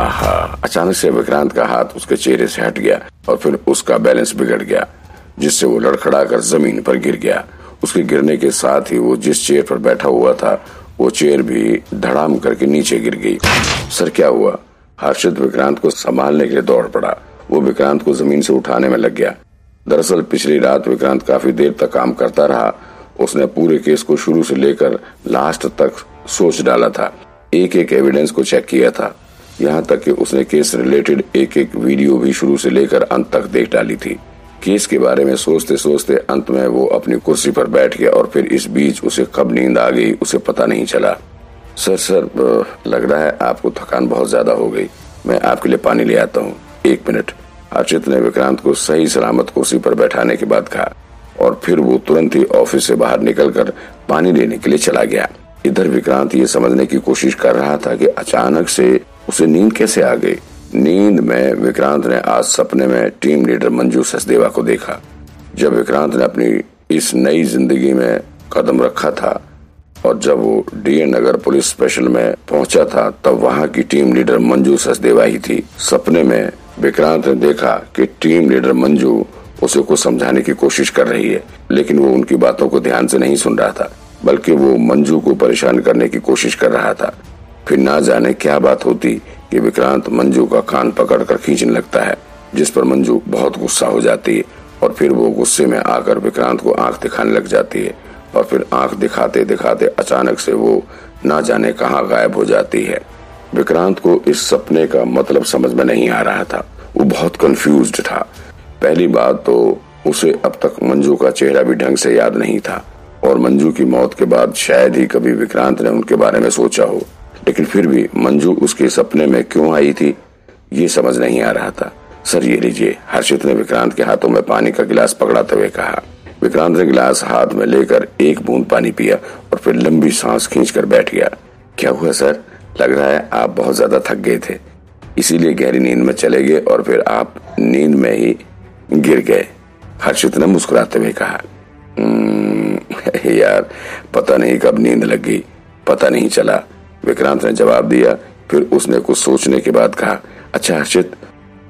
आहा, अचानक से विक्रांत का हाथ उसके चेहरे से हट गया और फिर उसका बैलेंस बिगड़ गया, जिससे वो लड़खड़ा कर ज़मीन पर गिर गया। उसके गिरने के साथ ही वो जिस चेयर पर बैठा हुआ था, वो चेयर भी धड़ाम करके नीचे गिर गई। सर, क्या हुआ? हर्षित विक्रांत को संभालने के लिए दौड़ पड़ा। वो विक्रांत को ज़मीन से उठाने में लग गया। दरअसल पिछली रात विक्रांत काफ़ी देर तक काम करता रहा। उसने पूरे केस को शुरू से लेकर लास्ट तक सोच डाला था। एक एक एविडेंस को चेक किया था। यहाँ तक कि उसने केस रिलेटेड एक एक वीडियो भी शुरू से लेकर अंत तक देख डाली थी। केस के बारे में सोचते सोचते अंत में वो अपनी कुर्सी पर बैठ गया और फिर इस बीच उसे कब नींद आ गई, उसे पता नहीं चला। सर सर लग रहा है आपको थकान बहुत ज़्यादा हो गई। मैं आपके लिए पानी ले आता हूँ। एक मिनट। अर्चित ने विक्रांत को सही सलामत कुर्सी पर बैठाने के बाद कहा और फिर वो तुरंत ही ऑफ़िस से बाहर निकलकर पानी लेने के लिए चला गया। इधर विक्रांत ये समझने की कोशिश कर रहा था कि अचानक से उसे नींद कैसे आ गई? नींद में विक्रांत ने आज सपने में टीम लीडर मंजू सचदेवा को देखा। जब विक्रांत ने अपनी इस नई ज़िंदगी में कदम रखा था और जब वो डीएन नगर पुलिस स्पेशल में पहुँचा था, तब वहाँ की टीम लीडर मंजू सचदेवा ही थी। सपने में विक्रांत ने देखा कि टीम लीडर मंजू उसे कुछ समझाने की कोशिश कर रही है, लेकिन वो उनकी बातों को ध्यान से नहीं सुन रहा था, बल्कि वो मंजू को परेशान करने की कोशिश कर रहा था। फिर ना जाने क्या बात होती कि विक्रांत मंजू का कान पकड़कर खींचने लगता है, जिस पर मंजू बहुत गुस्सा हो जाती है और फिर वो गुस्से में आकर विक्रांत को आँख दिखाने लग जाती है और फिर आँख दिखाते दिखाते अचानक से वो ना जाने कहाँ गायब हो जाती है। विक्रांत को इस सपने का मतलब समझ में नहीं आ रहा था। वो बहुत कंफ्यूज था। पहली बात तो उसे अब तक मंजू का चेहरा भी ढंग से याद नहीं था और मंजू की मौत के बाद शायद ही कभी विक्रांत ने उनके बारे में सोचा हो। लेकिन फिर भी मंजू उसके सपने में क्यों आई थी, ये समझ नहीं आ रहा था। सर, ये लीजिए, हर्षित ने विक्रांत के हाथों में पानी का गिलास पकड़ाते हुए कहा। विक्रांत ने गिलास हाथ में लेकर एक बूंद पानी पिया और फिर लंबी सांस खींचकर बैठ गया। क्या हुआ, सर? लग रहा है आप बहुत ज़्यादा थक गए थे। इसीलिए गहरी नींद में चले गए और फिर आप नींद में ही गिर गए। हर्षित ने मुस्कुराते हुए कहा यार, पता नहीं कब नींद लग गई, पता नहीं चला। विक्रांत ने जवाब दिया, फिर उसने कुछ सोचने के बाद कहा अच्छा हर्षित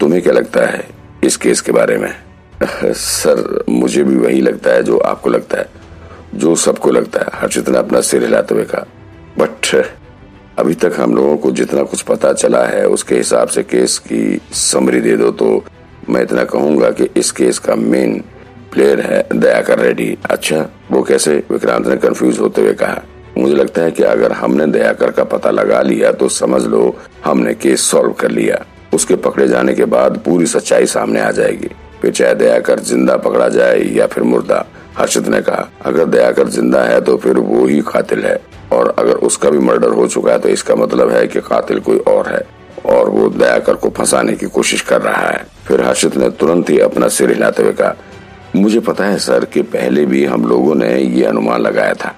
तुम्हें क्या लगता है इस केस के बारे में? सर, मुझे भी वही लगता है जो आपको लगता है, जो सबको लगता है हर्षित ने अपना सिर हिलाते हुए कहा। बट अभी तक हम लोगों को जितना कुछ पता चला है, उसके हिसाब से केस की समरी दे दो तो मैं इतना कहूँगा कि इस केस का मेन प्लेयर है दयाकर रेड्डी। अच्छा वो कैसे? विक्रांत ने कंफ्यूज होते हुए कहा। मुझे लगता है कि अगर हमने दयाकर का पता लगा लिया तो समझ लो हमने केस सॉल्व कर लिया। उसके पकड़े जाने के बाद पूरी सच्चाई सामने आ जाएगी। फिर चाहे दयाकर ज़िंदा पकड़ा जाए या फिर मुर्दा, हर्षित ने कहा, अगर दयाकर ज़िंदा है तो फिर वो ही कातिल है। और अगर उसका भी मर्डर हो चुका है तो इसका मतलब है कि कातिल कोई और है। और वो दयाकर को फंसाने की कोशिश कर रहा है। फिर हर्षित ने तुरंत ही अपना सिर हिलाते हुए कहा, मुझे पता है सर कि पहले भी हम लोगों ने ये अनुमान लगाया था।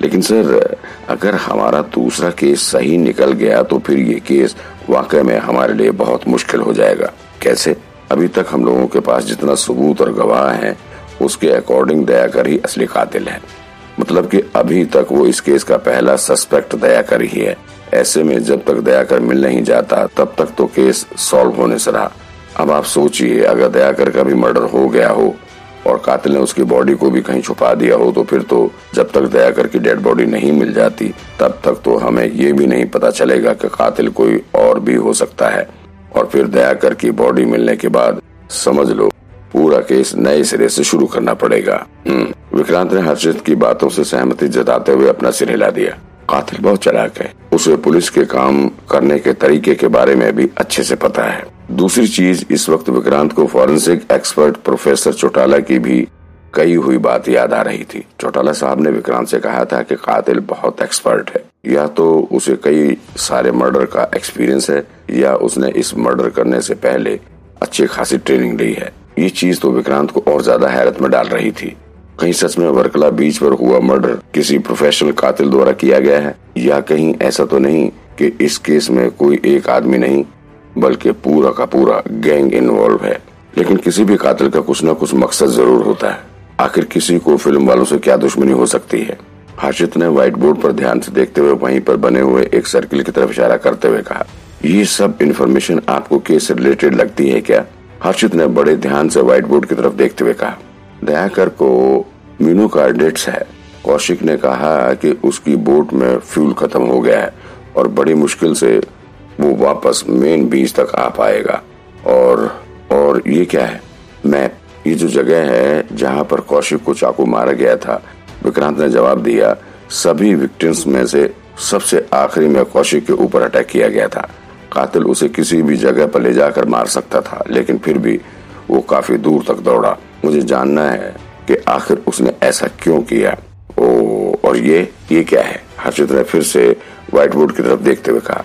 लेकिन सर, अगर हमारा दूसरा केस सही निकल गया तो फिर ये केस वाकई में हमारे लिए बहुत मुश्किल हो जाएगा। कैसे? अभी तक हम लोगों के पास जितना सबूत और गवाह है, उसके अकॉर्डिंग दयाकर ही असली कातिल है। मतलब कि अभी तक वो इस केस का पहला सस्पेक्ट दयाकर ही है। ऐसे में जब तक दयाकर मिल नहीं जाता, तब तक तो केस सॉल्व होने से रहा। अब आप सोचिए, अगर दयाकर का भी मर्डर हो गया हो और कातिल ने उसकी बॉडी को भी कहीं छुपा दिया हो तो फिर तो जब तक दयाकर की डेड बॉडी नहीं मिल जाती तब तक तो हमें ये भी नहीं पता चलेगा कि कातिल कोई और भी हो सकता है। और फिर दया कर की बॉडी मिलने के बाद समझ लो पूरा केस नए सिरे से शुरू करना पड़ेगा। हम्म, विक्रांत ने हर्षित की बातों से सहमति जताते हुए अपना सिर हिला दिया। कातिल बहुत चलाक है। उसे पुलिस के काम करने के तरीके के बारे में भी अच्छे से पता है। दूसरी चीज़, इस वक्त विक्रांत को फॉरेंसिक एक्सपर्ट प्रोफेसर चौटाला की भी कही हुई बात याद आ रही थी। चौटाला साहब ने विक्रांत से कहा था कि कातिल बहुत एक्सपर्ट है। या तो उसे कई सारे मर्डर का एक्सपीरियंस है, या उसने इस मर्डर करने से पहले अच्छी खासी ट्रेनिंग ली है। ये चीज़ तो विक्रांत को और ज़्यादा हैरत में डाल रही थी। कहीं सच में वर्कला बीच पर हुआ मर्डर किसी प्रोफेशनल कातिल द्वारा किया गया है? या कहीं ऐसा तो नहीं कि इस केस में कोई एक आदमी नहीं बल्कि पूरा का पूरा गैंग इन्वॉल्व है। लेकिन किसी भी कातिल का कुछ न कुछ मकसद ज़रूर होता है। आखिर किसी को फ़िल्म वालों से क्या दुश्मनी हो सकती है? हर्षित ने व्हाइट बोर्ड पर ध्यान से देखते हुए वहीं पर बने हुए एक सर्किल की तरफ़ इशारा करते हुए कहा, ये सब इन्फॉर्मेशन आपको केस रिलेटेड लगती है क्या? हर्षित ने बड़े ध्यान से व्हाइट बोर्ड की तरफ़ देखते हुए कहा, दयाकर को मीनू कार्डेट्स है। कौशिक ने कहा कि उसकी बोट में फ्यूल खत्म हो गया है और बड़ी मुश्किल से वो वापस मेन बीच तक आ पाएगा। और और ये क्या है? मैप, ये जो जगह है जहाँ पर कौशिक को चाकू मारा गया था, विक्रांत ने जवाब दिया, सभी विक्टिम्स में से सबसे आखिरी में कौशिक के ऊपर अटैक किया गया था। कातिल उसे किसी भी जगह पर ले जाकर मार सकता था, लेकिन फिर भी वो काफ़ी दूर तक दौड़ा। मुझे जानना है कि आखिर उसने ऐसा क्यों किया। ओ, और ये ये क्या है? हर्षित ने फिर से व्हाइट बोर्ड की तरफ़ देखते हुए कहा।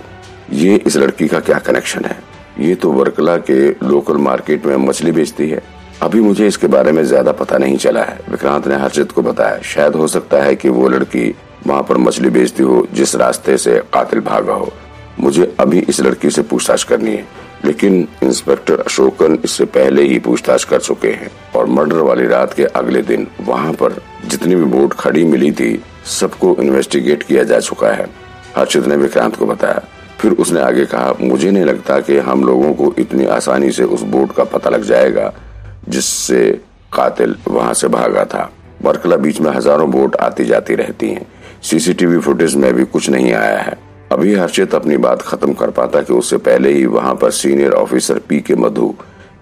ये इस लड़की का क्या कनेक्शन है? ये तो वर्कला के लोकल मार्केट में मछली बेचती है। अभी मुझे इसके बारे में ज़्यादा पता नहीं चला है। विक्रांत ने हर्षित को बताया, शायद हो सकता है कि वो लड़की वहाँ पर मछली बेचती हो, जिस रास्ते से कातिल भागा हो। मुझे अभी इस लड़की से पूछताछ करनी है, लेकिन इंस्पेक्टर अशोकन इससे पहले ही पूछताछ कर चुके हैं और मर्डर वाली रात के अगले दिन वहाँ पर जितनी भी बोट खड़ी मिली थी, सबको इन्वेस्टिगेट किया जा चुका है। हर्षित ने विक्रांत को बताया फिर उसने आगे कहा, मुझे नहीं लगता कि हम लोगों को इतनी आसानी से उस बोट का पता लग जाएगा जिससे कातिल वहाँ से भागा था। बरकला बीच में हज़ारों बोट आती जाती रहती हैं। सीसीटीवी फुटेज में भी कुछ नहीं आया है। अभी हर्षित अपनी बात खत्म कर पाता कि उससे पहले ही वहाँ पर सीनियर ऑफिसर पी के मधु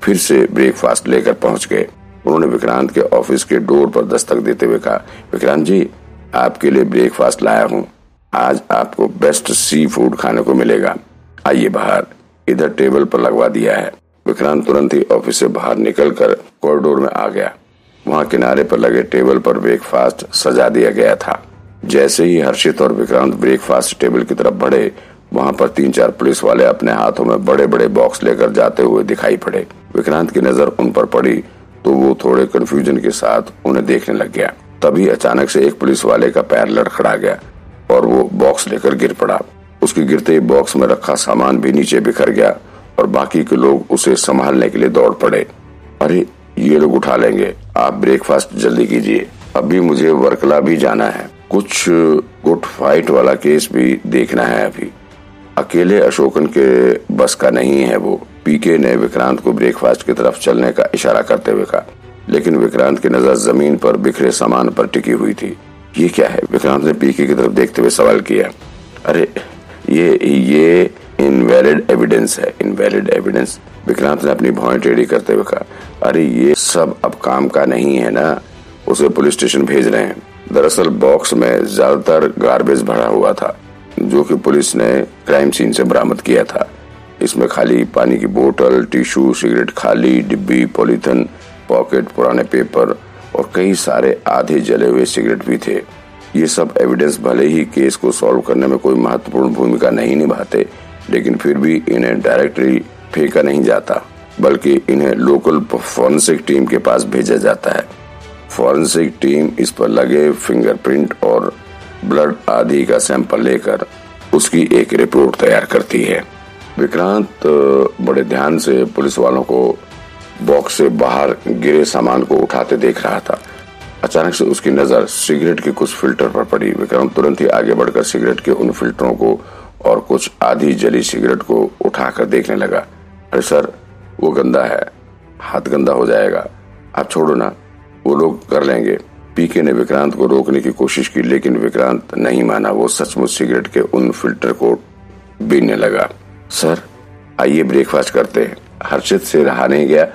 फिर से ब्रेकफास्ट लेकर पहुँच गए। उन्होंने विक्रांत के ऑफ़िस के डोर पर दस्तक देते हुए कहा, विक्रांत जी, आपके लिए ब्रेकफास्ट लाया हूँ। आज आपको बेस्ट सी फ़ूड खाने को मिलेगा। आइए बाहर। इधर टेबल पर लगवा दिया है। विक्रांत तुरंत ही ऑफ़िस से बाहर निकलकर कॉरिडोर में आ गया। वहाँ किनारे पर लगे टेबल पर ब्रेकफास्ट सजा दिया गया था। जैसे ही हर्षित और विक्रांत ब्रेकफास्ट टेबल की तरफ़ बढ़े, वहाँ पर तीन चार पुलिस वाले अपने हाथों में बड़े बड़े बॉक्स लेकर जाते हुए दिखाई पड़े। विक्रांत की नज़र उन पर पड़ी तो वो थोड़े कंफ्यूजन के साथ उन्हें देखने लग गया। तभी अचानक से एक पुलिस वाले का पैर लड़खड़ा गया। और वो बॉक्स लेकर गिर पड़ा। उसके गिरते ही बॉक्स में रखा सामान भी नीचे बिखर गया और बाकी के लोग उसे संभालने के लिए दौड़ पड़े। अरे, ये लोग उठा लेंगे। आप ब्रेकफास्ट जल्दी कीजिए। अभी मुझे वर्कला भी जाना है। कुछ गुट फाइट वाला केस भी देखना है अभी। अकेले अशोकन के बस का नहीं है वो। पीके ने विक्रांत को ब्रेकफास्ट की तरफ़ चलने का इशारा करते हुए कहा। लेकिन विक्रांत की नज़र ज़मीन पर बिखरे सामान पर टिकी हुई थी। ये क्या है? विक्रांत ने पीके की तरफ़ देखते हुए सवाल किया। अरे, ये ये इनवैलिड एविडेंस है। इनवैलिड एविडेंस विक्रांत ने अपनी भौएँ टेढ़ी करते हुए कहा, अरे, ये सब अब काम का नहीं है ना? उसे पुलिस स्टेशन भेज रहे हैं। दरअसल बॉक्स में ज़्यादातर गार्बेज भरा हुआ था, जो कि पुलिस ने क्राइम सीन से बरामद किया था। इसमें खाली पानी की बोतल टिश्यू सिगरेट खाली, डिब्बी पॉलीथिन पॉकेट पुराने पेपर और कई सारे आधे जले हुए सिगरेट भी थे। ये सब एविडेंस भले ही केस को सॉल्व करने में कोई महत्वपूर्ण भूमिका नहीं निभाते, लेकिन फिर भी इन्हें डायरेक्टली फेंका नहीं जाता, बल्कि इन्हें लोकल फॉरेंसिक टीम के पास भेजा जाता है। फॉरेंसिक टीम इस पर लगे फिंगरप्रिंट और ब्लड आदि का सैंपल लेकर उसकी एक रिपोर्ट तैयार करती है। विक्रांत, बड़े ध्यान से पुलिस वालों को बॉक्स से बाहर गिरे सामान को उठाते देख रहा था। अचानक से उसकी नज़र सिगरेट के कुछ फ़िल्टर पर पड़ी। विक्रम तुरंत ही आगे बढ़कर सिगरेट के उन फिल्टरों को और कुछ आधी जली सिगरेट को उठाकर देखने लगा। अरे सर, वो गंदा है। हाथ गंदा हो जाएगा। आप छोड़ो ना। वो लोग कर लेंगे। पीके ने विक्रांत को रोकने की कोशिश की, लेकिन विक्रांत नहीं माना। वो सचमुच सिगरेट के उन फ़िल्टर को बीनने लगा। सर, आइए ब्रेकफास्ट करते हैं। हर्षित से रहा नहीं गया।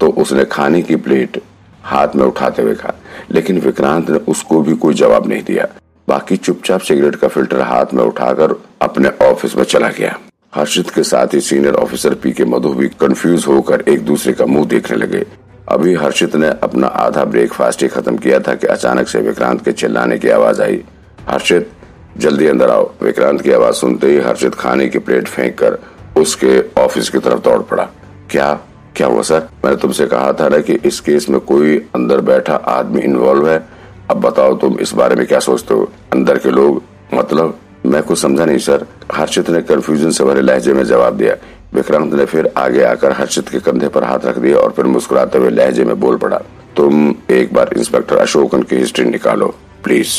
तो उसने खाने की प्लेट हाथ में उठाते हुए कहा लेकिन विक्रांत ने उसको भी कोई जवाब नहीं दिया। बाकी चुपचाप सिगरेट का फ़िल्टर हाथ में उठाकर अपने ऑफ़िस में चला गया। हर्षित के साथ ही सीनियर ऑफिसर पी के मधु भी कंफ्यूज होकर एक दूसरे का मुँह देखने लगे। अभी हर्षित ने अपना आधा ब्रेकफास्ट ही खत्म किया था कि अचानक से विक्रांत के चिल्लाने की आवाज़ आई। हर्षित, जल्दी अंदर आओ। विक्रांत की आवाज़ सुनते ही हर्षित खाने की प्लेट फेंक कर उसके ऑफ़िस की तरफ़ दौड़ पड़ा। क्या? क्या हुआ सर? मैंने तुमसे कहा था ना कि इस केस में कोई अंदर बैठा आदमी इन्वॉल्व है। अब बताओ तुम इस बारे में क्या सोचते हो? अंदर के लोग? मतलब मैं कुछ समझा नहीं सर। हर्षित ने कंफ्यूजन से भरे लहजे में जवाब दिया। विक्रांत ने फिर आगे आकर हर्षित के कंधे पर हाथ रख दिया और फिर मुस्कुराते हुए लहजे में बोल पड़ा, तुम एक बार इंस्पेक्टर अशोकन की हिस्ट्री निकालो प्लीज़